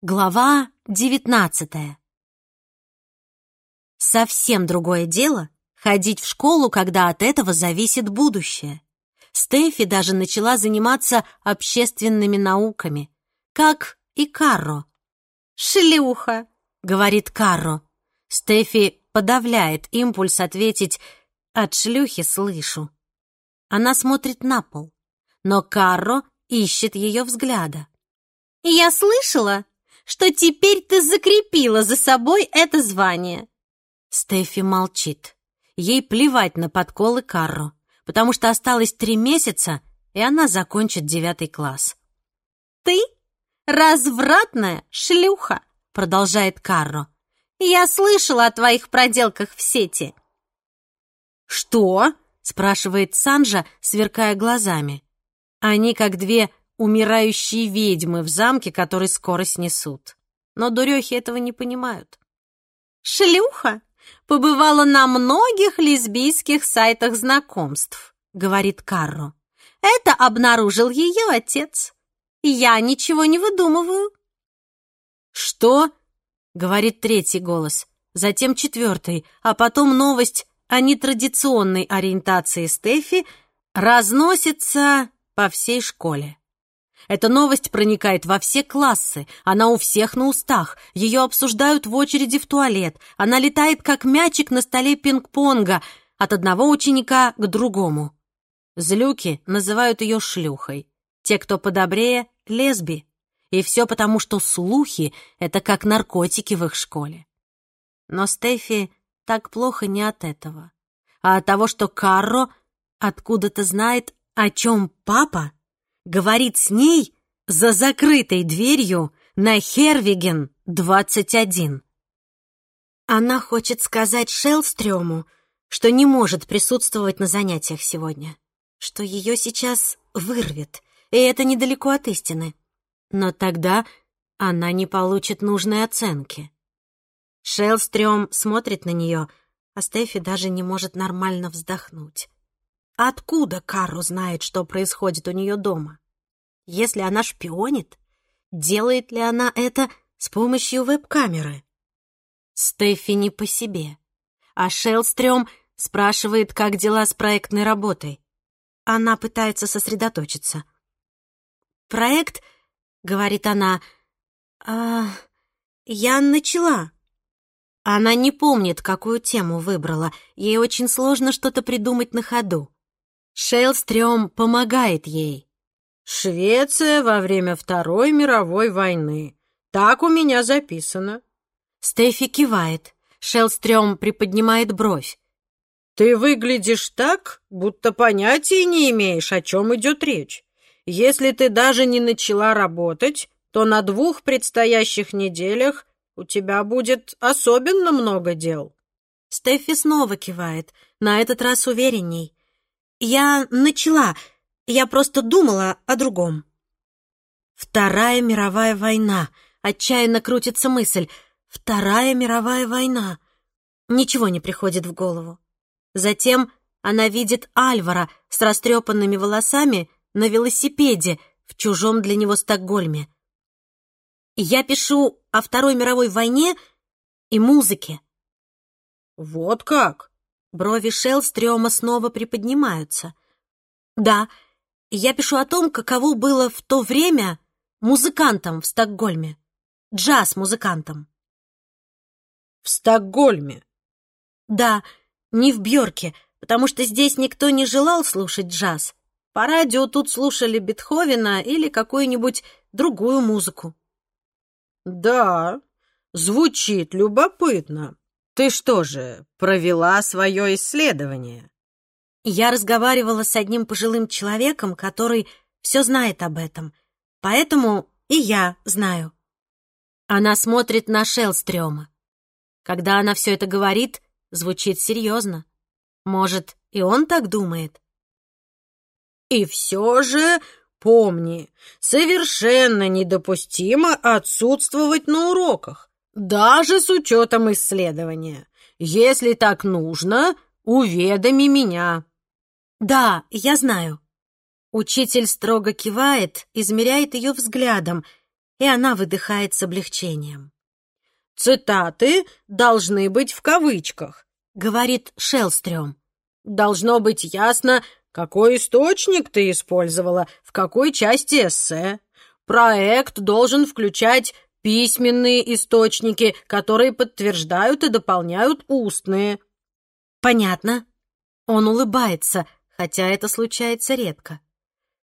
Глава девятнадцатая Совсем другое дело — ходить в школу, когда от этого зависит будущее. Стефи даже начала заниматься общественными науками, как и Карро. «Шлюха!» — говорит Карро. Стефи подавляет импульс ответить «от шлюхи слышу». Она смотрит на пол, но Карро ищет ее взгляда. «Я слышала, что теперь ты закрепила за собой это звание». Стефи молчит. Ей плевать на подколы Карро, потому что осталось три месяца, и она закончит девятый класс. «Ты развратная шлюха», — продолжает Карро. «Я слышала о твоих проделках в сети». «Что?» — спрашивает Санжа, сверкая глазами. Они как две умирающие ведьмы в замке, который скоро снесут. Но дурехи этого не понимают. «Шлюха побывала на многих лесбийских сайтах знакомств», — говорит Карро. «Это обнаружил ее отец. Я ничего не выдумываю». «Что?» — говорит третий голос, затем четвертый, а потом новость о нетрадиционной ориентации Стефи разносится по всей школе. Эта новость проникает во все классы, она у всех на устах, ее обсуждают в очереди в туалет, она летает как мячик на столе пинг-понга от одного ученика к другому. Злюки называют ее шлюхой, те, кто подобрее — лесби. И все потому, что слухи — это как наркотики в их школе. Но Стефи так плохо не от этого, а от того, что Карро откуда-то знает, о чем папа говорит с ней за закрытой дверью на Хервиген 21. Она хочет сказать Шелстрёму, что не может присутствовать на занятиях сегодня, что ее сейчас вырвет, и это недалеко от истины. Но тогда она не получит нужной оценки. Шелстрём смотрит на нее, а Стефи даже не может нормально вздохнуть. Откуда Кару знает, что происходит у нее дома? Если она шпионит, делает ли она это с помощью веб-камеры? Стефи не по себе, а Шелстрём спрашивает, как дела с проектной работой. Она пытается сосредоточиться. «Проект?» — говорит она. «А, я начала». Она не помнит, какую тему выбрала. Ей очень сложно что-то придумать на ходу. Шейлстрём помогает ей. «Швеция во время Второй мировой войны. Так у меня записано». Стефи кивает. Шелстрём приподнимает бровь. «Ты выглядишь так, будто понятия не имеешь, о чем идет речь. Если ты даже не начала работать, то на двух предстоящих неделях у тебя будет особенно много дел». Стефи снова кивает, на этот раз уверенней. Я начала. Я просто думала о другом. Вторая мировая война. Отчаянно крутится мысль. Вторая мировая война. Ничего не приходит в голову. Затем она видит Альвара с растрепанными волосами на велосипеде в чужом для него Стокгольме. Я пишу о Второй мировой войне и музыке. «Вот как?» Брови Шелстрёма снова приподнимаются. «Да, я пишу о том, каково было в то время музыкантом в Стокгольме. Джаз-музыкантом». «В Стокгольме?» «Да, не в Бьорке, потому что здесь никто не желал слушать джаз. По радио тут слушали Бетховена или какую-нибудь другую музыку». «Да, звучит любопытно. Ты что же, провела свое исследование? Я разговаривала с одним пожилым человеком, который все знает об этом. Поэтому и я знаю. Она смотрит на Шелстрёма. Когда она все это говорит, звучит серьезно. Может, и он так думает? И все же помни, совершенно недопустимо отсутствовать на уроках даже с учетом исследования. Если так нужно, уведоми меня». «Да, я знаю». Учитель строго кивает, измеряет ее взглядом. и она выдыхает с облегчением. «Цитаты должны быть в кавычках», — говорит Шелстрём. «Должно быть ясно, какой источник ты использовала, в какой части эссе. Проект должен включать письменные источники, которые подтверждают и дополняют устные». «Понятно». Он улыбается, хотя это случается редко.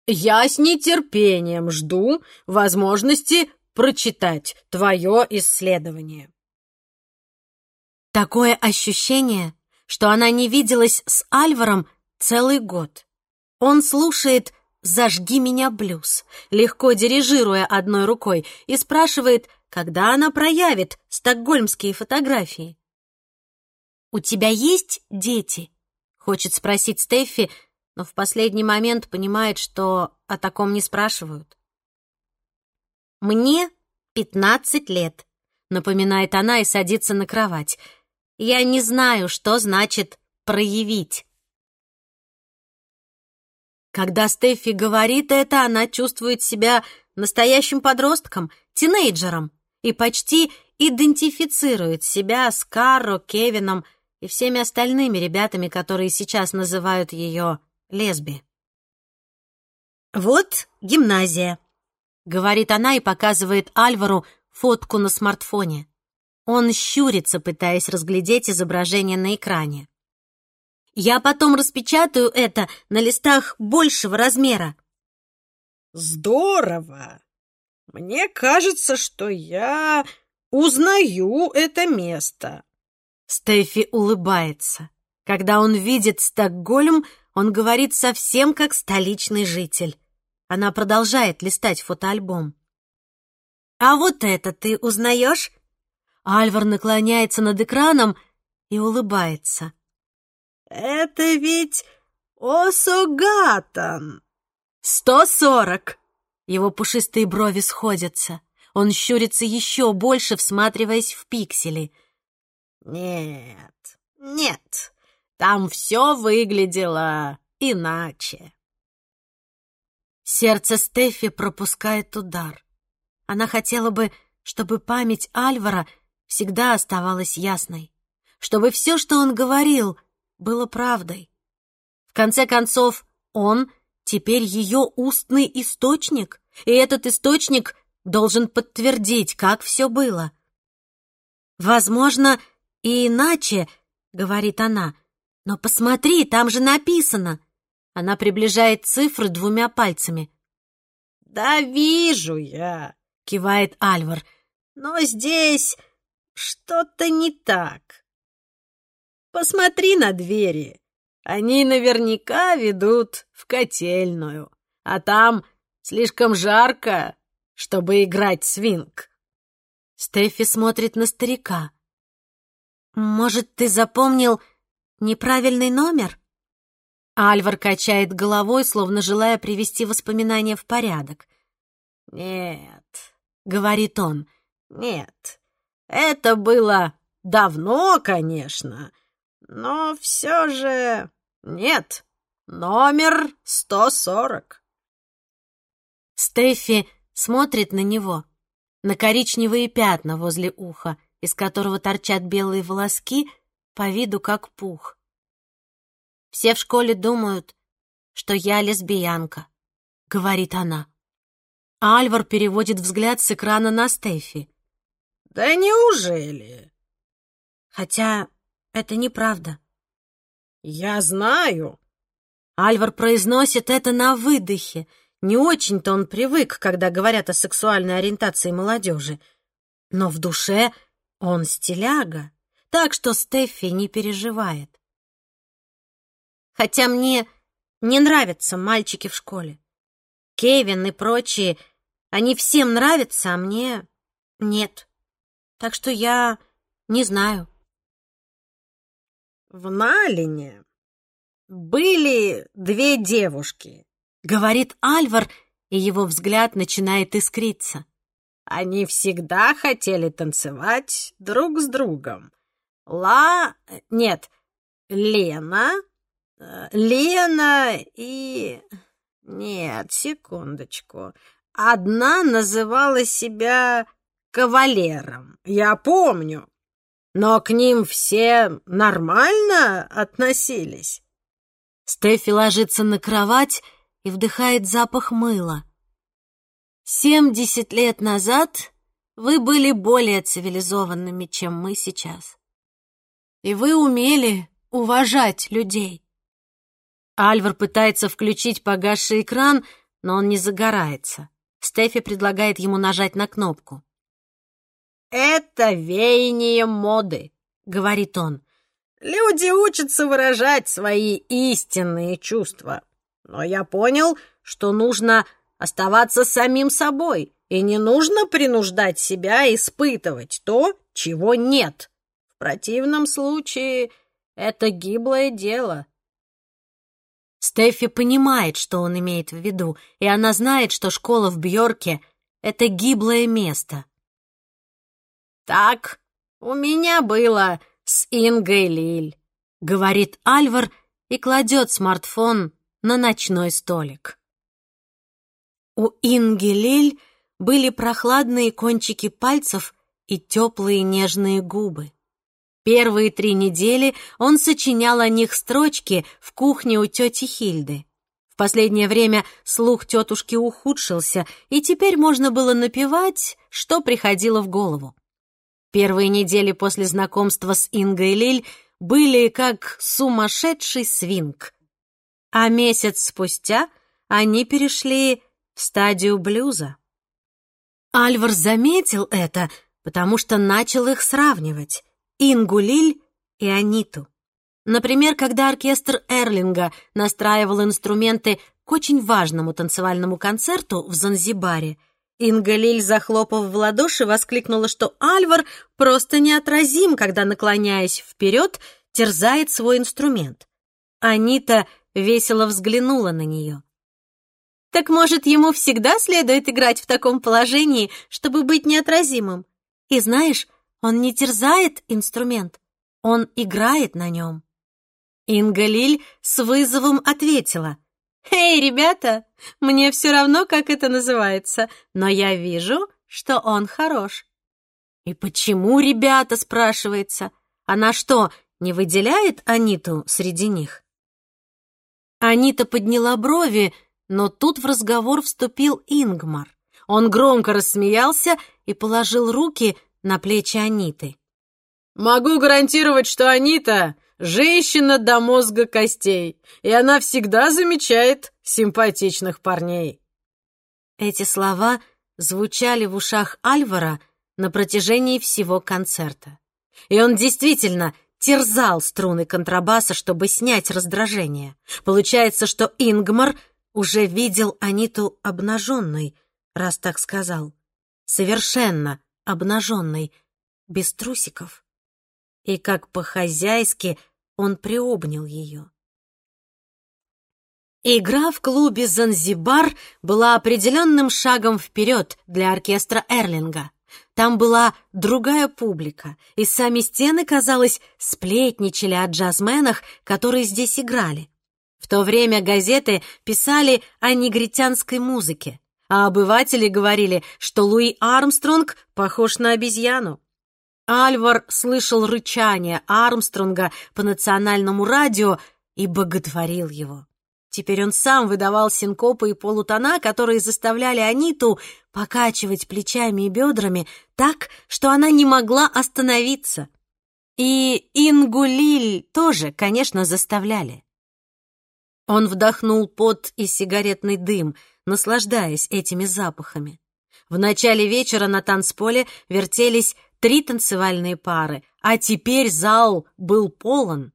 «Я с нетерпением жду возможности прочитать твое исследование». Такое ощущение, что она не виделась с Альваром целый год. Он слушает «Зажги меня, блюз», легко дирижируя одной рукой, и спрашивает, когда она проявит стокгольмские фотографии. «У тебя есть дети?» — хочет спросить Стеффи, но в последний момент понимает, что о таком не спрашивают. «Мне пятнадцать лет», — напоминает она и садится на кровать. «Я не знаю, что значит «проявить». Когда Стеффи говорит это, она чувствует себя настоящим подростком, тинейджером и почти идентифицирует себя с Карро, Кевином и всеми остальными ребятами, которые сейчас называют ее лесби. «Вот гимназия», — говорит она и показывает Альвару фотку на смартфоне. Он щурится, пытаясь разглядеть изображение на экране. Я потом распечатаю это на листах большего размера. Здорово! Мне кажется, что я узнаю это место. Стефи улыбается. Когда он видит Стокгольм, он говорит совсем как столичный житель. Она продолжает листать фотоальбом. «А вот это ты узнаешь?» Альвар наклоняется над экраном и улыбается. Это ведь Осогатан. Сто сорок. Его пушистые брови сходятся. Он щурится еще больше, всматриваясь в пиксели. Нет, нет, там все выглядело иначе. Сердце Стефи пропускает удар. Она хотела бы, чтобы память Альвара всегда оставалась ясной, чтобы все, что он говорил, было правдой. В конце концов, он теперь ее устный источник, и этот источник должен подтвердить, как все было. «Возможно, и иначе», — говорит она, — «но посмотри, там же написано». Она приближает цифры двумя пальцами. «Да вижу я», — кивает Альвар, — «но здесь что-то не так». Посмотри на двери. Они наверняка ведут в котельную, а там слишком жарко, чтобы играть свинг. Стефи смотрит на старика. Может, ты запомнил неправильный номер? Альвар качает головой, словно желая привести воспоминания в порядок. «Нет», — говорит он, — «нет. Это было давно, конечно, но все же нет. Номер 140. Стефи смотрит на него, на коричневые пятна возле уха, из которого торчат белые волоски, по виду как пух. Все в школе думают, что я лесбиянка, говорит она. Альвар переводит взгляд с экрана на Стефи. Да неужели? Хотя это неправда. Я знаю. Альвар произносит это на выдохе. Не очень-то он привык, когда говорят о сексуальной ориентации молодежи. Но в душе он стиляга, так что Стеффи не переживает. Хотя мне не нравятся мальчики в школе. Кевин и прочие, они всем нравятся, а мне нет. Так что я не знаю. В Налине были две девушки, говорит Альвар, и его взгляд начинает искриться. Они всегда хотели танцевать друг с другом. Ла... Нет, Лена... Лена и... Нет, секундочку. одна называла себя кавалером, я помню. Но к ним все нормально относились. Стефи ложится на кровать и вдыхает запах мыла. Семьдесят лет назад вы были более цивилизованными, чем мы сейчас. И вы умели уважать людей. Альвар пытается включить погасший экран, но он не загорается. Стефи предлагает ему нажать на кнопку. «Это веяние моды», — говорит он. «Люди учатся выражать свои истинные чувства. Но я понял, что нужно оставаться самим собой, и не нужно принуждать себя испытывать то, чего нет. В противном случае это гиблое дело». Стефи понимает, что он имеет в виду, и она знает, что школа в Бьорке — это гиблое место. «Так у меня было с Ингой Лиль», — говорит Альвар и кладет смартфон на ночной столик. У Инги Лиль были прохладные кончики пальцев и теплые нежные губы. Первые три недели он сочинял о них строчки в кухне у тети Хильды. В последнее время слух тетушки ухудшился, и теперь можно было напевать, что приходило в голову. Первые недели после знакомства с Ингой Лиль были как сумасшедший свинг. А месяц спустя они перешли стадию блюза. Альвар заметил это, потому что начал их сравнивать. Ингу Лиль и Аниту. Например, когда оркестр Эрлинга настраивал инструменты к очень важному танцевальному концерту в Занзибаре — Инга Лиль, захлопав в ладоши, воскликнула, что Альвар просто неотразим, когда, наклоняясь вперед, терзает свой инструмент. Анита весело взглянула на нее. «Так, может, ему всегда следует играть в таком положении, чтобы быть неотразимым? И знаешь, он не терзает инструмент, он играет на нем». Инга Лиль с вызовом ответила — «Эй, ребята, мне все равно, как это называется, но я вижу, что он хорош». «И почему ребята?» — спрашивается. «Она что, не выделяет Аниту среди них?» Анита подняла брови, но тут в разговор вступил Ингмар. Он громко рассмеялся и положил руки на плечи Аниты. «Могу гарантировать, что Анита Женщина до мозга костей, и она всегда замечает симпатичных парней. Эти слова звучали в ушах Альвара на протяжении всего концерта. И он действительно терзал струны контрабаса, чтобы снять раздражение. Получается, что Ингмар уже видел Аниту обнаженной, раз так сказал. Совершенно обнаженной, без трусиков и как по-хозяйски он приобнял ее. Игра в клубе «Занзибар» была определенным шагом вперед для оркестра Эрлинга. Там была другая публика, и сами стены, казалось, сплетничали о джазменах, которые здесь играли. В то время газеты писали о негритянской музыке, а обыватели говорили, что Луи Армстронг похож на обезьяну. Альвар слышал рычание Армстронга по национальному радио и боготворил его. Теперь он сам выдавал синкопы и полутона, которые заставляли Аниту покачивать плечами и бедрами так, что она не могла остановиться. И Ингулиль тоже, конечно, заставляли. Он вдохнул пот и сигаретный дым, наслаждаясь этими запахами. В начале вечера на танцполе вертелись три танцевальные пары, а теперь зал был полон.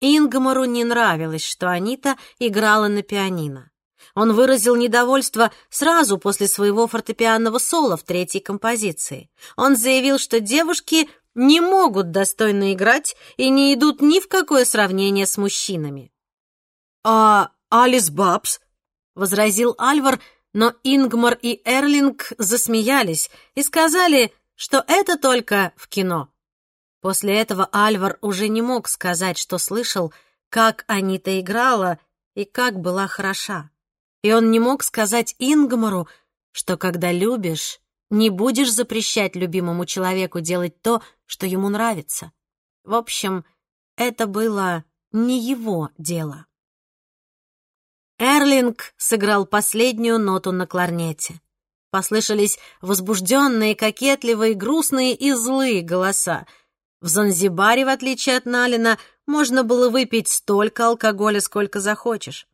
Ингмару не нравилось, что Анита играла на пианино. Он выразил недовольство сразу после своего фортепианного соло в третьей композиции. Он заявил, что девушки не могут достойно играть и не идут ни в какое сравнение с мужчинами. «А Алис Бабс?» — возразил Альвар, но Ингмар и Эрлинг засмеялись и сказали, что это только в кино. После этого Альвар уже не мог сказать, что слышал, как Анита играла и как была хороша. И он не мог сказать Ингмару, что когда любишь, не будешь запрещать любимому человеку делать то, что ему нравится. В общем, это было не его дело. Эрлинг сыграл последнюю ноту на кларнете. Послышались возбужденные, кокетливые, грустные и злые голоса. В Занзибаре, в отличие от Налина, можно было выпить столько алкоголя, сколько захочешь.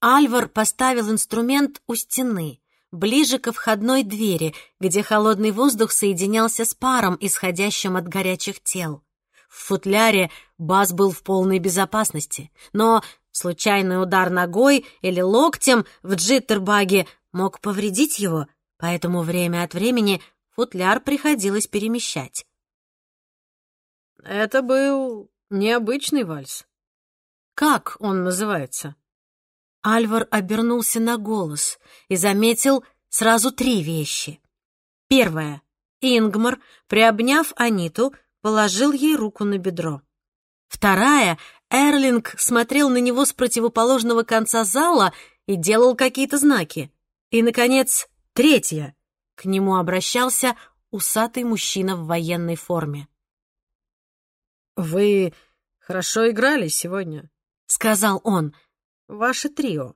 Альвар поставил инструмент у стены, ближе ко входной двери, где холодный воздух соединялся с паром, исходящим от горячих тел. В футляре Бас был в полной безопасности, но случайный удар ногой или локтем в джиттербаге мог повредить его, поэтому время от времени футляр приходилось перемещать. Это был необычный вальс. Как он называется? Альвар обернулся на голос и заметил сразу три вещи. Первое. Ингмар, приобняв Аниту, положил ей руку на бедро. Вторая. Эрлинг смотрел на него с противоположного конца зала и делал какие-то знаки. И, наконец, третья. К нему обращался усатый мужчина в военной форме. «Вы хорошо играли сегодня», — сказал он. «Ваше трио».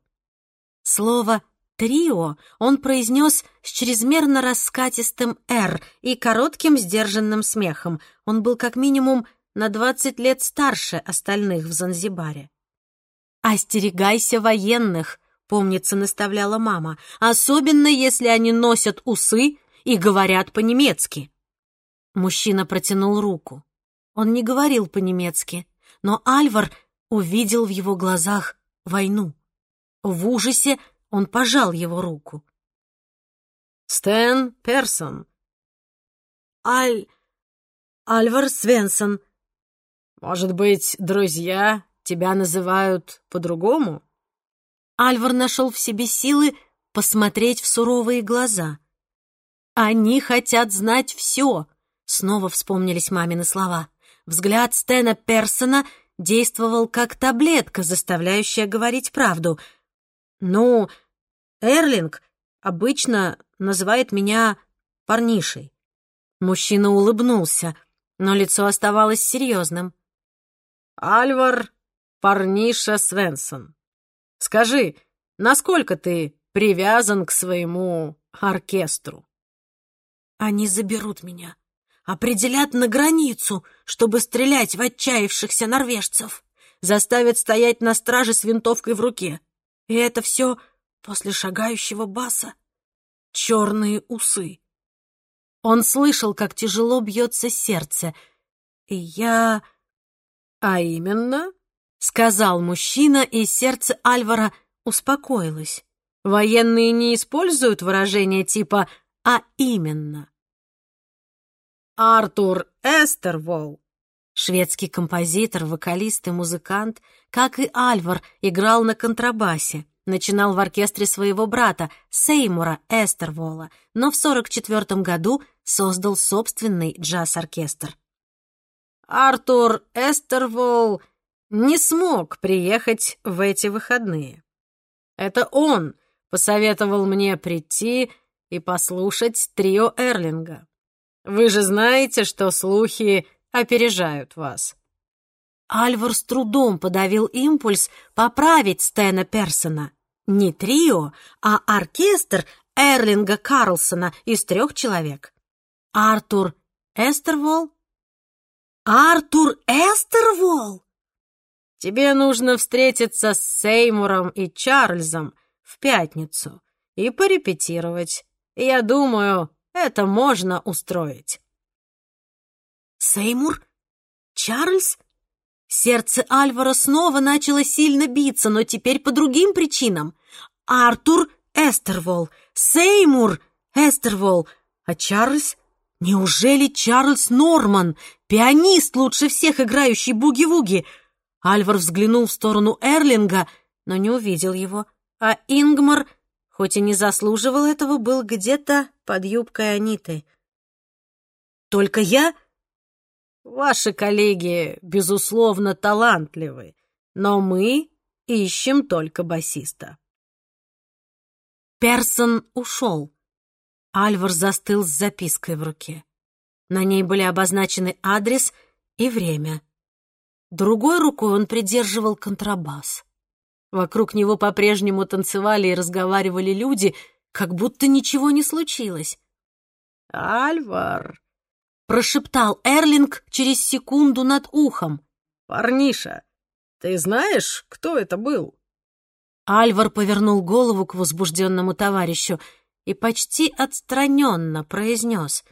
Слово «трио» он произнес с чрезмерно раскатистым «р» и коротким сдержанным смехом. Он был как минимум на двадцать лет старше остальных в Занзибаре. «Остерегайся военных», — помнится, наставляла мама, «особенно если они носят усы и говорят по-немецки». Мужчина протянул руку. Он не говорил по-немецки, но Альвар увидел в его глазах войну. В ужасе он пожал его руку. «Стэн Персон». «Аль... Альвар Свенсон». «Может быть, друзья тебя называют по-другому?» Альвар нашел в себе силы посмотреть в суровые глаза. «Они хотят знать все», — снова вспомнились мамины слова. Взгляд Стэна Персона действовал как таблетка, заставляющая говорить правду. «Ну, Эрлинг обычно называет меня парнишей». Мужчина улыбнулся, но лицо оставалось серьезным. «Альвар Парниша Свенсон, скажи, насколько ты привязан к своему оркестру?» «Они заберут меня», определят на границу, чтобы стрелять в отчаявшихся норвежцев, заставят стоять на страже с винтовкой в руке. И это все после шагающего баса. Черные усы. Он слышал, как тяжело бьется сердце. И я... А именно, — сказал мужчина, и сердце Альвара успокоилось. Военные не используют выражения типа «а именно». Артур Эстервол. Шведский композитор, вокалист и музыкант, как и Альвар, играл на контрабасе. Начинал в оркестре своего брата, Сеймура Эстервола, но в 44 году создал собственный джаз-оркестр. Артур Эстервол не смог приехать в эти выходные. Это он посоветовал мне прийти и послушать трио Эрлинга. Вы же знаете, что слухи опережают вас». Альвар с трудом подавил импульс поправить Стэна Персона. Не трио, а оркестр Эрлинга Карлсона из трех человек. Артур Эстервол? Артур Эстервол? Тебе нужно встретиться с Сеймуром и Чарльзом в пятницу и порепетировать. Я думаю, это можно устроить. Сеймур? Чарльз? Сердце Альвара снова начало сильно биться, но теперь по другим причинам. Артур Эстервол, Сеймур Эстервол, а Чарльз? Неужели Чарльз Норман, пианист, лучше всех играющий буги-вуги? Альвар взглянул в сторону Эрлинга, но не увидел его, а Ингмар хоть и не заслуживал этого, был где-то под юбкой Аниты. «Только я?» «Ваши коллеги, безусловно, талантливы, но мы ищем только басиста». Персон ушел. Альвар застыл с запиской в руке. На ней были обозначены адрес и время. Другой рукой он придерживал контрабас. Вокруг него по-прежнему танцевали и разговаривали люди, как будто ничего не случилось. «Альвар!» — прошептал Эрлинг через секунду над ухом. «Парниша, ты знаешь, кто это был?» Альвар повернул голову к возбужденному товарищу и почти отстраненно произнес.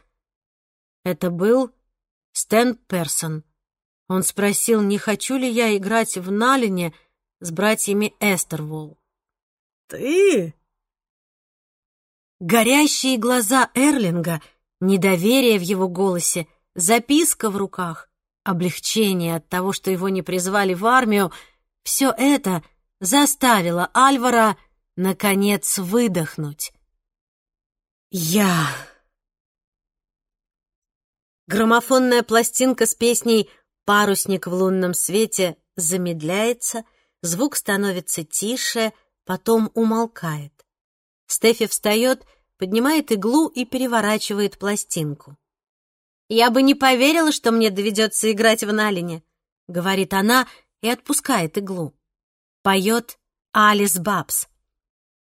Это был Стэн Персон. Он спросил, не хочу ли я играть в Налине с братьями Эстерволл. «Ты?» Горящие глаза Эрлинга, недоверие в его голосе, записка в руках, облегчение от того, что его не призвали в армию — все это заставило Альвара, наконец, выдохнуть. «Я...» Граммофонная пластинка с песней «Парусник в лунном свете» замедляется, звук становится тише, потом умолкает. Стефи встает, поднимает иглу и переворачивает пластинку. «Я бы не поверила, что мне доведется играть в Налине», — говорит она и отпускает иглу. Поет Алис Бабс.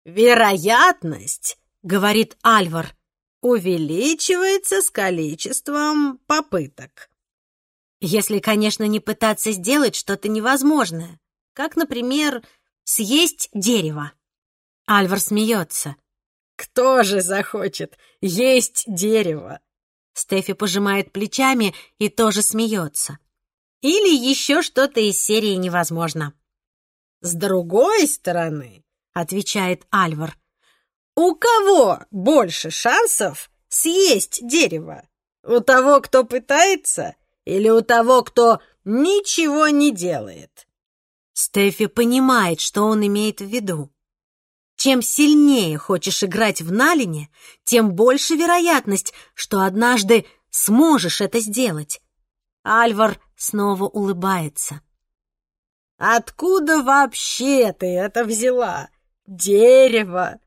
«Вероятность», — говорит Альвар, — «увеличивается с количеством попыток». Если, конечно, не пытаться сделать что-то невозможное, как, например, съесть дерево. Альвар смеется. «Кто же захочет есть дерево?» Стефи пожимает плечами и тоже смеется. Или еще что-то из серии невозможно. «С другой стороны», — отвечает Альвар, «у кого больше шансов съесть дерево? У того, кто пытается, или у того, кто ничего не делает?» Стефи понимает, что он имеет в виду. Чем сильнее хочешь играть в Налине, тем больше вероятность, что однажды сможешь это сделать. Альвар снова улыбается. «Откуда вообще ты это взяла? Дерево!»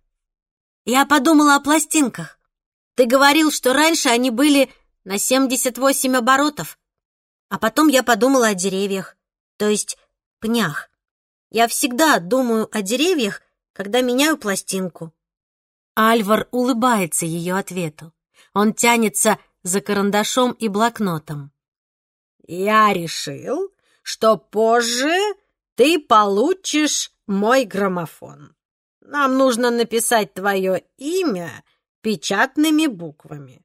Я подумала о пластинках. Ты говорил, что раньше они были на 78 оборотов. А потом я подумала о деревьях, то есть пнях. Я всегда думаю о деревьях, когда меняю пластинку. Альвар улыбается ее ответу. Он тянется за карандашом и блокнотом. «Я решил, что позже ты получишь мой граммофон. Нам нужно написать твое имя печатными буквами».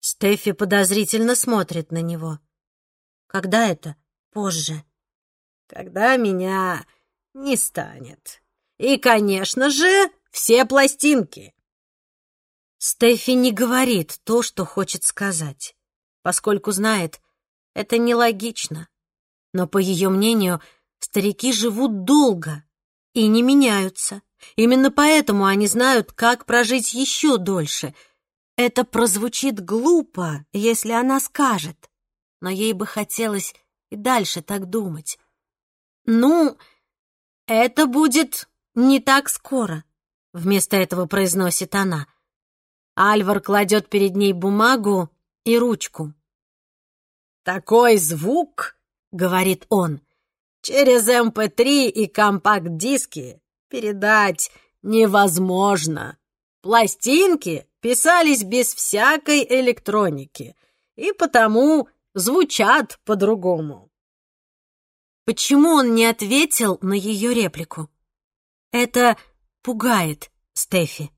Стефи подозрительно смотрит на него. «Когда это? Позже?» «Когда меня не станет», и, конечно же, все пластинки. Стефи не говорит то, что хочет сказать, поскольку знает, это нелогично. Но, по ее мнению, старики живут долго и не меняются. Именно поэтому они знают, как прожить еще дольше. Это прозвучит глупо, если она скажет, но ей бы хотелось и дальше так думать. Ну, это будет «Не так скоро», — вместо этого произносит она. Альвар кладет перед ней бумагу и ручку. «Такой звук», — говорит он, — «через МП3 эм и компакт-диски передать невозможно. Пластинки писались без всякой электроники и потому звучат по-другому». Почему он не ответил на ее реплику? Это пугает Стефи.